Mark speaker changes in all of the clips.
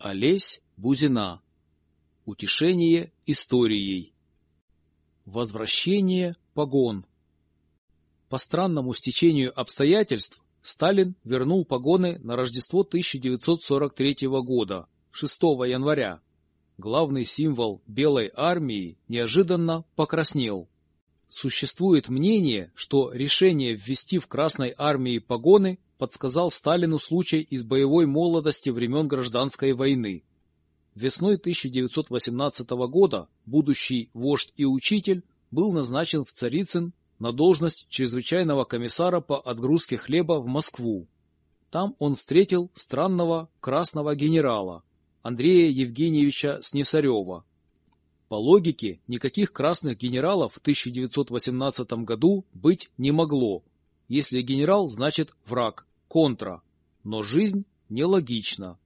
Speaker 1: Олесь Бузина. Утешение историей. Возвращение погон. По странному стечению обстоятельств Сталин вернул погоны на Рождество 1943 года, 6 января. Главный символ Белой армии неожиданно покраснел. Существует мнение, что решение ввести в Красной армии погоны подсказал Сталину случай из боевой молодости времен Гражданской войны. Весной 1918 года будущий вождь и учитель был назначен в Царицын на должность чрезвычайного комиссара по отгрузке хлеба в Москву. Там он встретил странного красного генерала Андрея Евгеньевича Снесарева. По логике, никаких красных генералов в 1918 году быть не могло. Если генерал, значит враг контра, но жизнь нелогична.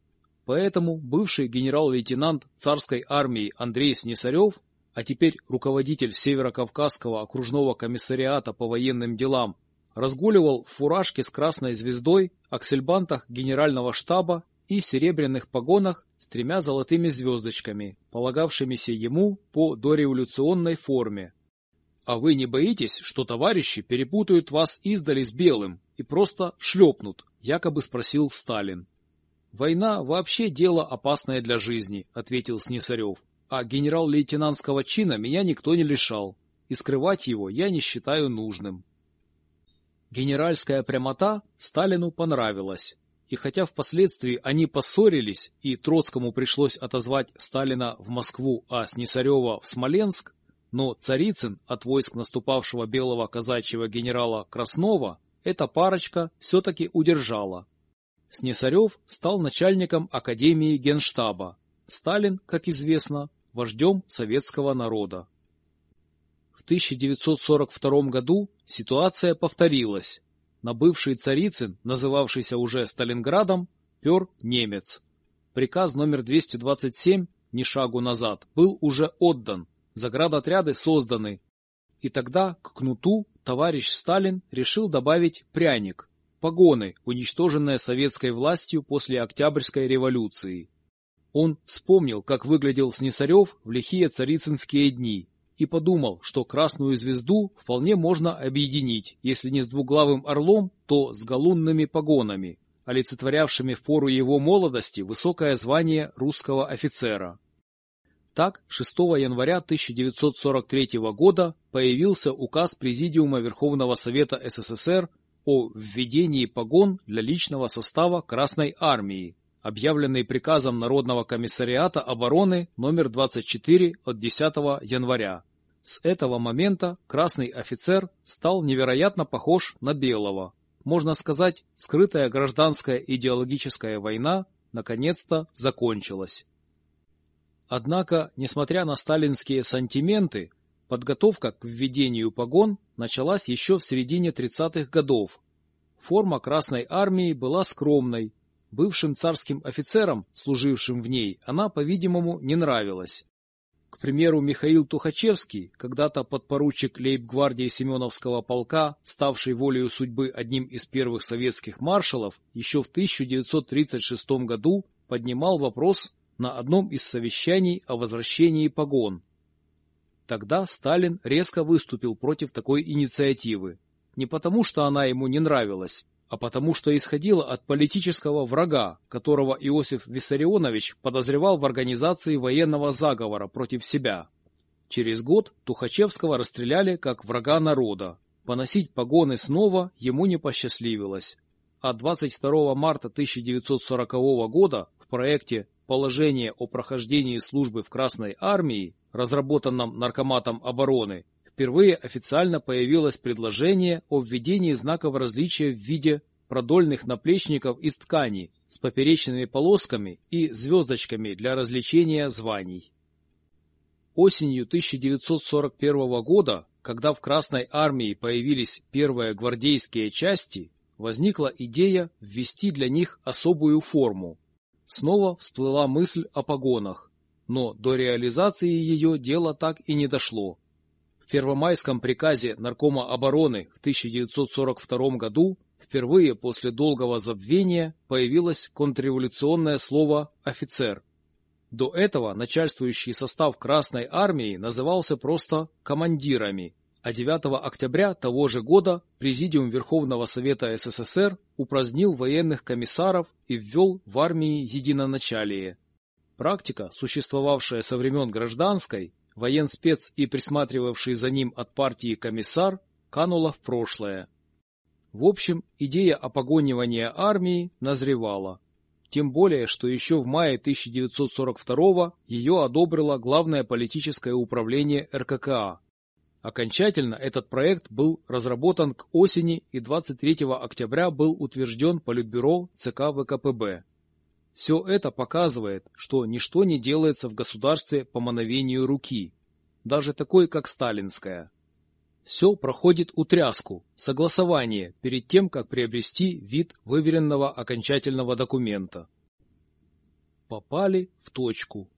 Speaker 1: Поэтому бывший генерал-лейтенант царской армии Андрей Снесарев, а теперь руководитель Северо-Кавказского окружного комиссариата по военным делам, разгуливал в фуражке с красной звездой, аксельбантах генерального штаба и серебряных погонах с тремя золотыми звездочками, полагавшимися ему по дореволюционной форме. А вы не боитесь, что товарищи перепутают вас издали с белым и просто шлепнут, якобы спросил Сталин. Война вообще дело опасное для жизни, ответил Снесарев. А генерал-лейтенантского чина меня никто не лишал, и скрывать его я не считаю нужным. Генеральская прямота Сталину понравилась. И хотя впоследствии они поссорились, и Троцкому пришлось отозвать Сталина в Москву, а Снесарева в Смоленск, но Царицын от войск наступавшего белого казачьего генерала Краснова эта парочка все-таки удержала. Снесарев стал начальником Академии Генштаба. Сталин, как известно, вождем советского народа. В 1942 году ситуация повторилась. На бывший Царицын, называвшийся уже Сталинградом, пер немец. Приказ номер 227 «Ни шагу назад» был уже отдан, заградотряды созданы. И тогда к кнуту товарищ Сталин решил добавить пряник – погоны, уничтоженные советской властью после Октябрьской революции. Он вспомнил, как выглядел Снесарев в лихие царицынские дни, и подумал, что красную звезду вполне можно объединить, если не с двуглавым орлом, то с галунными погонами, олицетворявшими в пору его молодости высокое звание русского офицера. Так, 6 января 1943 года появился указ Президиума Верховного Совета СССР о введении погон для личного состава Красной Армии, объявленный приказом Народного комиссариата обороны номер 24 от 10 января. С этого момента красный офицер стал невероятно похож на белого. Можно сказать, скрытая гражданская идеологическая война наконец-то закончилась. Однако, несмотря на сталинские сантименты, подготовка к введению погон началась еще в середине 30-х годов. Форма Красной Армии была скромной. Бывшим царским офицерам, служившим в ней, она, по-видимому, не нравилась. К примеру, Михаил Тухачевский, когда-то подпоручик лейб-гвардии Семеновского полка, ставший волею судьбы одним из первых советских маршалов, еще в 1936 году поднимал вопрос на одном из совещаний о возвращении погон. Тогда Сталин резко выступил против такой инициативы. Не потому, что она ему не нравилась, а потому, что исходила от политического врага, которого Иосиф Виссарионович подозревал в организации военного заговора против себя. Через год Тухачевского расстреляли как врага народа. Поносить погоны снова ему не посчастливилось. А 22 марта 1940 года в проекте положение о прохождении службы в Красной армии, разработанном Наркоматом обороны, впервые официально появилось предложение о введении знаков различия в виде продольных наплечников из ткани с поперечными полосками и звездочками для развлечения званий. Осенью 1941 года, когда в Красной армии появились первые гвардейские части, возникла идея ввести для них особую форму Снова всплыла мысль о погонах, но до реализации ее дело так и не дошло. В Первомайском приказе Наркома обороны в 1942 году впервые после долгого забвения появилось контрреволюционное слово «офицер». До этого начальствующий состав Красной Армии назывался просто «командирами», а 9 октября того же года Президиум Верховного Совета СССР упразднил военных комиссаров и ввел в армии единоначалие. Практика, существовавшая со времен гражданской, военспец и присматривавший за ним от партии комиссар, канула в прошлое. В общем, идея опогонивания армии назревала. Тем более, что еще в мае 1942 ее одобрило Главное политическое управление РККА. Окончательно этот проект был разработан к осени и 23 октября был утвержден Политбюро ЦК ВКПБ. Все это показывает, что ничто не делается в государстве по мановению руки, даже такой, как сталинская. Все проходит утряску, согласование перед тем, как приобрести вид выверенного окончательного документа. Попали в точку.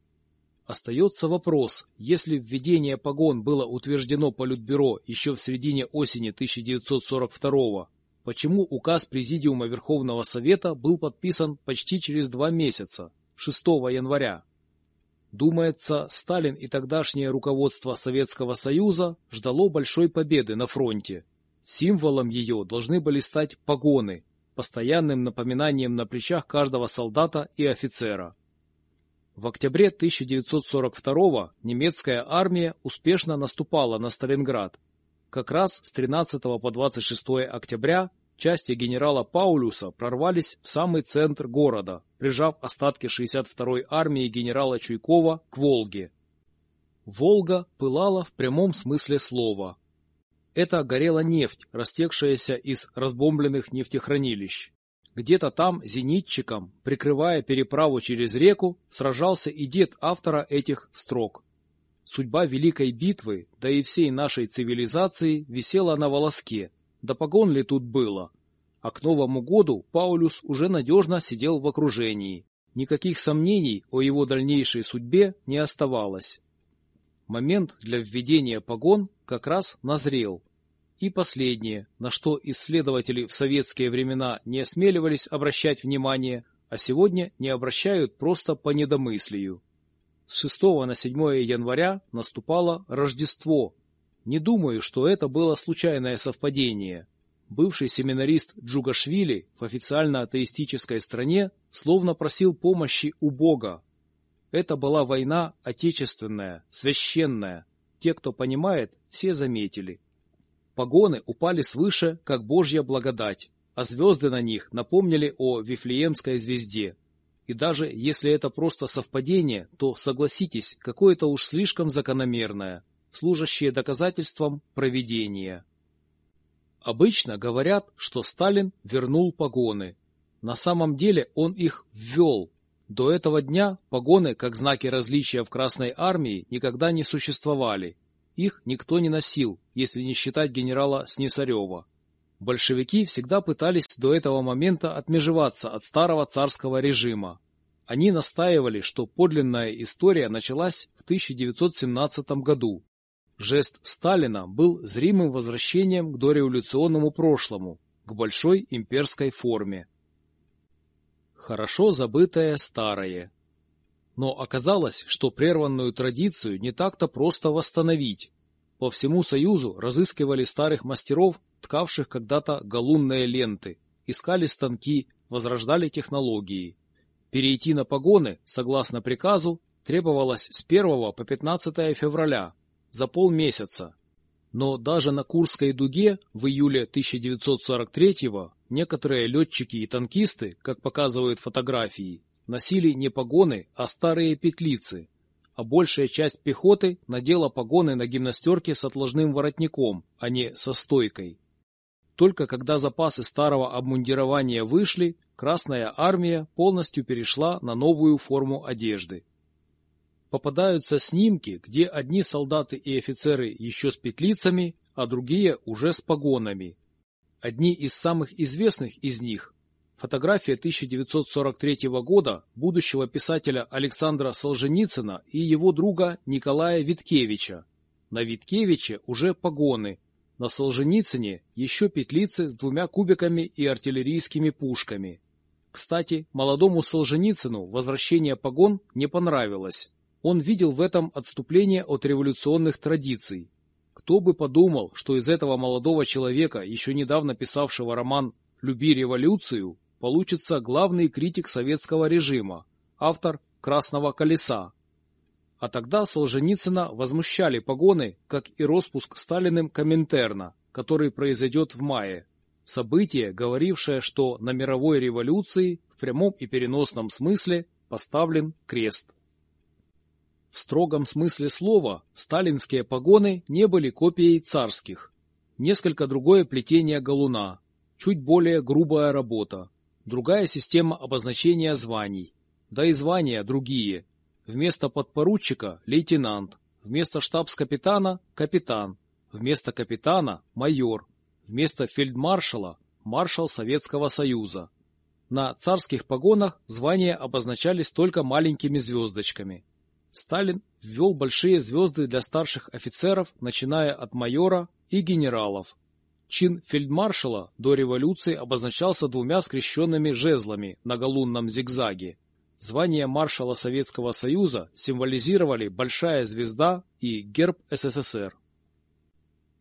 Speaker 1: Остается вопрос, если введение погон было утверждено Политбюро еще в середине осени 1942 почему указ Президиума Верховного Совета был подписан почти через два месяца, 6 января. Думается, Сталин и тогдашнее руководство Советского Союза ждало большой победы на фронте. Символом ее должны были стать погоны, постоянным напоминанием на плечах каждого солдата и офицера. В октябре 1942 немецкая армия успешно наступала на Сталинград. Как раз с 13 по 26 октября части генерала Паулюса прорвались в самый центр города, прижав остатки 62-й армии генерала Чуйкова к Волге. Волга пылала в прямом смысле слова. Это горела нефть, растекшаяся из разбомбленных нефтехранилищ. Где-то там зенитчиком, прикрывая переправу через реку, сражался и дед автора этих строк. Судьба Великой битвы, да и всей нашей цивилизации, висела на волоске, да погон ли тут было? А к Новому году Паулюс уже надежно сидел в окружении. Никаких сомнений о его дальнейшей судьбе не оставалось. Момент для введения погон как раз назрел. И последнее, на что исследователи в советские времена не осмеливались обращать внимание, а сегодня не обращают просто по недомыслию. С 6 на 7 января наступало Рождество, не думаю, что это было случайное совпадение. Бывший семинарист Джугашвили в официально атеистической стране словно просил помощи у Бога. Это была война отечественная, священная. Те, кто понимает, все заметили. Погоны упали свыше, как Божья благодать, а звезды на них напомнили о Вифлеемской звезде. И даже если это просто совпадение, то, согласитесь, какое-то уж слишком закономерное – служащие доказательством проведения. Обычно говорят, что Сталин вернул погоны. На самом деле он их ввел. До этого дня погоны, как знаки различия в Красной Армии, никогда не существовали. Их никто не носил, если не считать генерала Снесарева. Большевики всегда пытались до этого момента отмежеваться от старого царского режима. Они настаивали, что подлинная история началась в 1917 году, Жест Сталина был зримым возвращением к дореволюционному прошлому, к большой имперской форме. Хорошо забытое старое. Но оказалось, что прерванную традицию не так-то просто восстановить. По всему Союзу разыскивали старых мастеров, ткавших когда-то галунные ленты, искали станки, возрождали технологии. Перейти на погоны, согласно приказу, требовалось с 1 по 15 февраля, за полмесяца. Но даже на Курской дуге в июле 1943-го некоторые летчики и танкисты, как показывают фотографии, носили не погоны, а старые петлицы, а большая часть пехоты надела погоны на гимнастерке с отложным воротником, а не со стойкой. Только когда запасы старого обмундирования вышли, Красная Армия полностью перешла на новую форму одежды попадаются снимки, где одни солдаты и офицеры еще с петлицами, а другие уже с погонами. Одни из самых известных из них – фотография 1943 года будущего писателя Александра Солженицына и его друга Николая Виткевича. На Виткевиче уже погоны, На Солженицыне еще петлицы с двумя кубиками и артиллерийскими пушками. Кстати, молодому Солженицыну возвращение погон не понравилось. Он видел в этом отступление от революционных традиций. Кто бы подумал, что из этого молодого человека, еще недавно писавшего роман «Люби революцию», получится главный критик советского режима, автор «Красного колеса». А тогда Солженицына возмущали погоны, как и распуск Сталиным Коминтерна, который произойдет в мае. Событие, говорившее, что на мировой революции в прямом и переносном смысле поставлен крест. В строгом смысле слова сталинские погоны не были копией царских. Несколько другое плетение галуна, чуть более грубая работа, другая система обозначения званий, да и звания другие. Вместо подпоручика – лейтенант, вместо штабс-капитана – капитан, вместо капитана – майор, вместо фельдмаршала – маршал Советского Союза. На царских погонах звания обозначались только маленькими звездочками. Сталин ввел большие звезды для старших офицеров, начиная от майора и генералов. Чин фельдмаршала до революции обозначался двумя скрещенными жезлами на галунном зигзаге. Звание маршала Советского Союза символизировали большая звезда и герб СССР.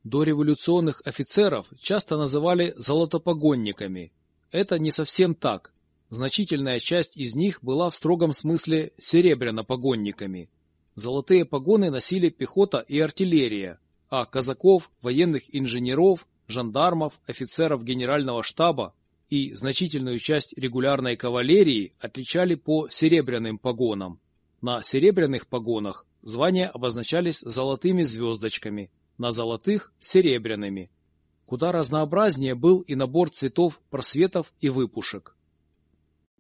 Speaker 1: Дореволюционных офицеров часто называли «золотопогонниками». Это не совсем так. Значительная часть из них была в строгом смысле серебряно-погонниками. Золотые погоны носили пехота и артиллерия, а казаков, военных инженеров, жандармов, офицеров генерального штаба и значительную часть регулярной кавалерии отличали по серебряным погонам. На серебряных погонах звания обозначались золотыми звездочками – на золотых – серебряными. Куда разнообразнее был и набор цветов, просветов и выпушек.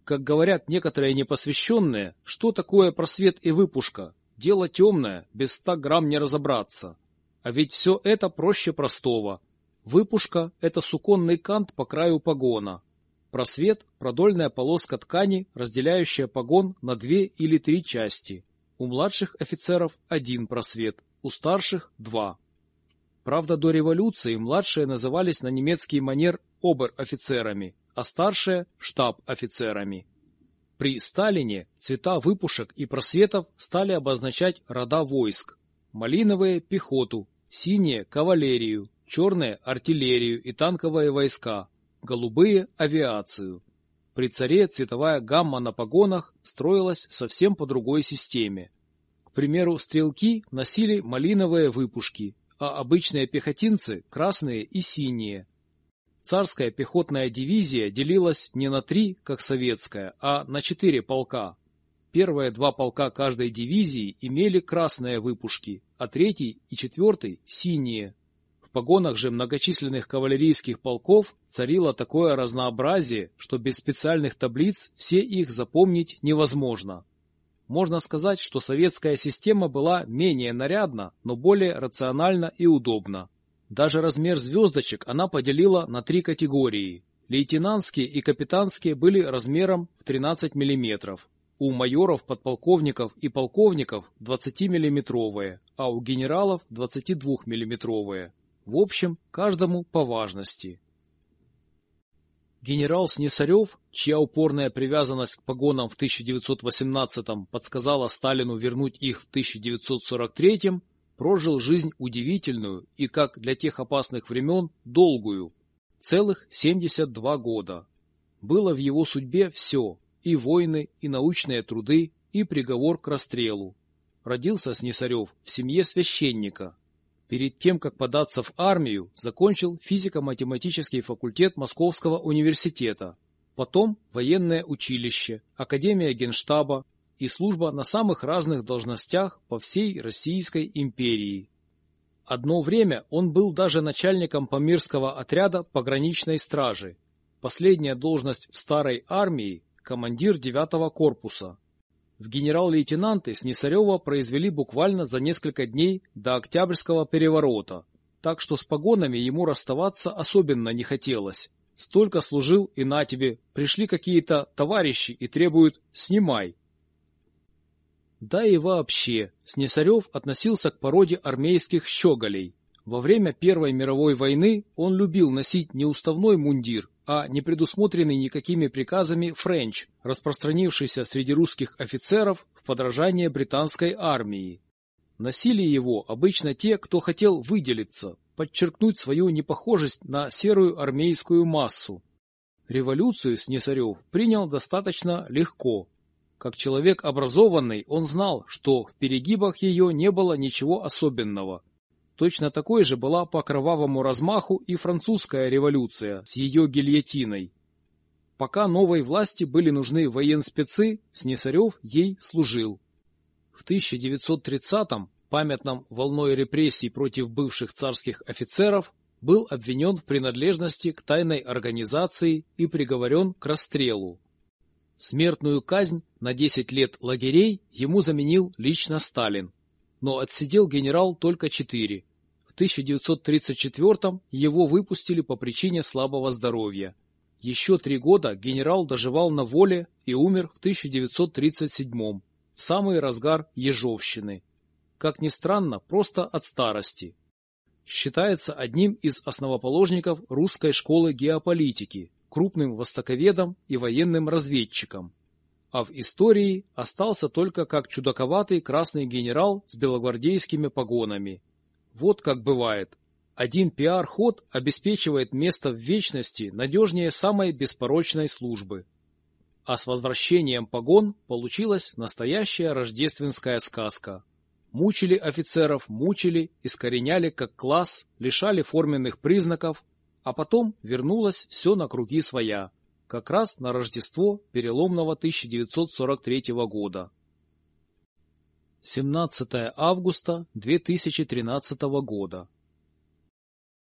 Speaker 1: Как говорят некоторые непосвященные, что такое просвет и выпушка? Дело темное, без ста грамм не разобраться. А ведь все это проще простого. Выпушка – это суконный кант по краю погона. Просвет – продольная полоска ткани, разделяющая погон на две или три части. У младших офицеров один просвет, у старших – два. Правда, до революции младшие назывались на немецкий манер обер-офицерами, а старшие – штаб-офицерами. При Сталине цвета выпушек и просветов стали обозначать рода войск. Малиновые – пехоту, синие – кавалерию, черные – артиллерию и танковые войска, голубые – авиацию. При царе цветовая гамма на погонах строилась совсем по другой системе. К примеру, стрелки носили малиновые выпушки, а обычные пехотинцы – красные и синие. Царская пехотная дивизия делилась не на три, как советская, а на четыре полка. Первые два полка каждой дивизии имели красные выпушки, а третий и четвертый – синие. Погонах же многочисленных кавалерийских полков царило такое разнообразие, что без специальных таблиц все их запомнить невозможно. Можно сказать, что советская система была менее нарядна, но более рациональна и удобна. Даже размер звездочек она поделила на три категории. Лейтенантские и капитанские были размером в 13 мм. У майоров, подполковников и полковников 20-миллиметровые, а у генералов 22-миллиметровые. В общем, каждому по важности. Генерал Снесарев, чья упорная привязанность к погонам в 1918-м подсказала Сталину вернуть их в 1943-м, прожил жизнь удивительную и, как для тех опасных времен, долгую. Целых 72 года. Было в его судьбе все – и войны, и научные труды, и приговор к расстрелу. Родился Снесарев в семье священника, Перед тем, как податься в армию, закончил физико-математический факультет Московского университета, потом военное училище, Академия Генштаба и служба на самых разных должностях по всей Российской империи. Одно время он был даже начальником Памирского отряда пограничной стражи. Последняя должность в старой армии – командир 9 корпуса. В генерал-лейтенанты Снесарева произвели буквально за несколько дней до Октябрьского переворота, так что с погонами ему расставаться особенно не хотелось. Столько служил, и на тебе, пришли какие-то товарищи и требуют «снимай». Да и вообще, Снесарев относился к породе армейских щеголей. Во время Первой мировой войны он любил носить не уставной мундир, а не предусмотренный никакими приказами френч, распространившийся среди русских офицеров в подражание британской армии. Носили его обычно те, кто хотел выделиться, подчеркнуть свою непохожесть на серую армейскую массу. Революцию Снесарев принял достаточно легко. Как человек образованный, он знал, что в перегибах ее не было ничего особенного – Точно такой же была по кровавому размаху и французская революция с ее гильотиной. Пока новой власти были нужны военспецы, Снесарев ей служил. В 1930-м, памятном волной репрессий против бывших царских офицеров, был обвинен в принадлежности к тайной организации и приговорен к расстрелу. Смертную казнь на 10 лет лагерей ему заменил лично Сталин но отсидел генерал только четыре. В 1934 его выпустили по причине слабого здоровья. Еще три года генерал доживал на воле и умер в 1937 в самый разгар Ежовщины. Как ни странно, просто от старости. Считается одним из основоположников русской школы геополитики, крупным востоковедом и военным разведчиком а в истории остался только как чудаковатый красный генерал с белогвардейскими погонами. Вот как бывает. Один пиар-ход обеспечивает место в вечности надежнее самой беспорочной службы. А с возвращением погон получилась настоящая рождественская сказка. Мучили офицеров, мучили, искореняли как класс, лишали форменных признаков, а потом вернулось все на круги своя как раз на Рождество переломного 1943 года. 17 августа 2013 года.